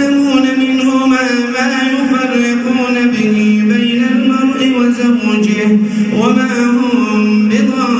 يعلمون منه ما, ما يفرقون به بين المرء وزوجه وما هم بضار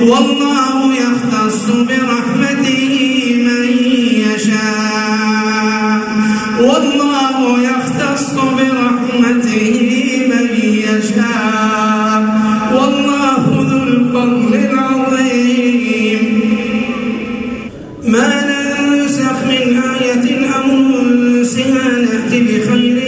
والله يختص برحمته من يشاء. والله يختص برحمته من يشاء. والله ذو الفضل العظيم. ما ننسخ من آية أو ننسها نأتي بخير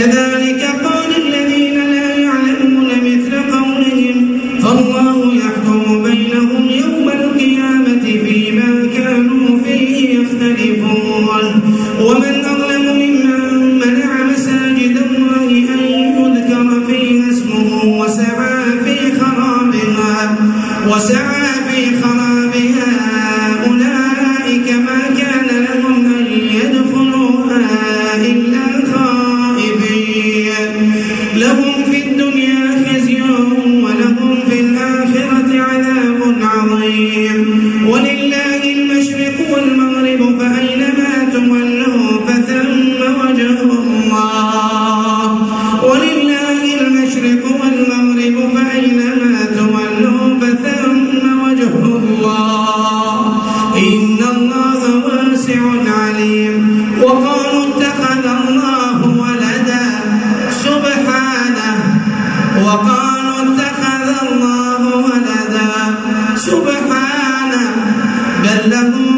걔는 وقالوا اتخذ الله ولدا. سبحانه سبحانه. بل له